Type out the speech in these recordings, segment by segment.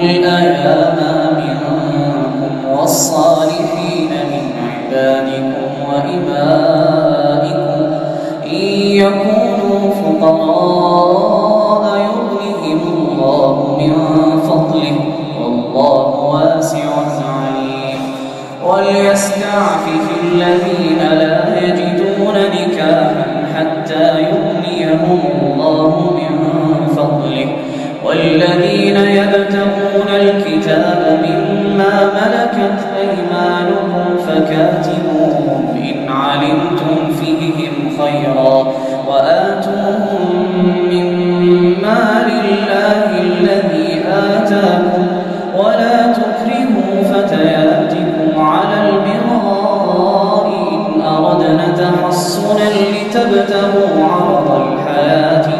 الأيام منكم والصالحين من عبادكم وإمائكم إن يكونوا فقراء يغنهم الله من فضله والله واسع عليم. وليستعفف الذين لا يبتغون الكتاب مما ملكت أيمانكم فكاتبوهم إن علمتم فيهم خيرا وآتوهم مما لله الذي آتاكم ولا تكرهوا فتياتكم على البغاء إن أردنا تحصنا لتبتغوا عرض الحياة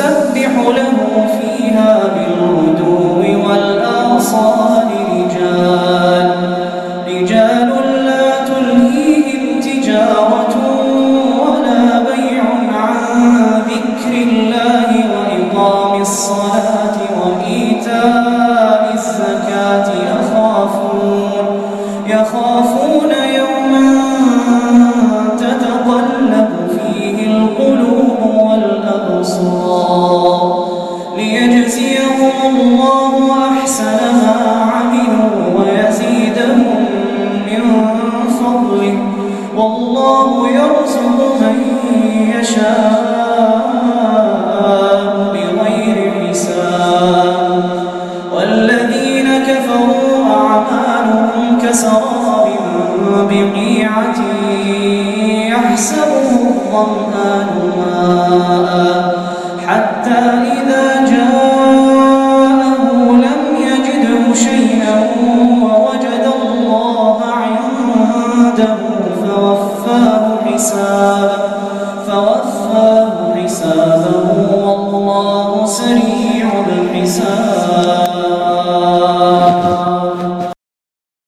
يسبح له فيها أعمالهم كسراب بقيعة يحسبه الظمآن ماء.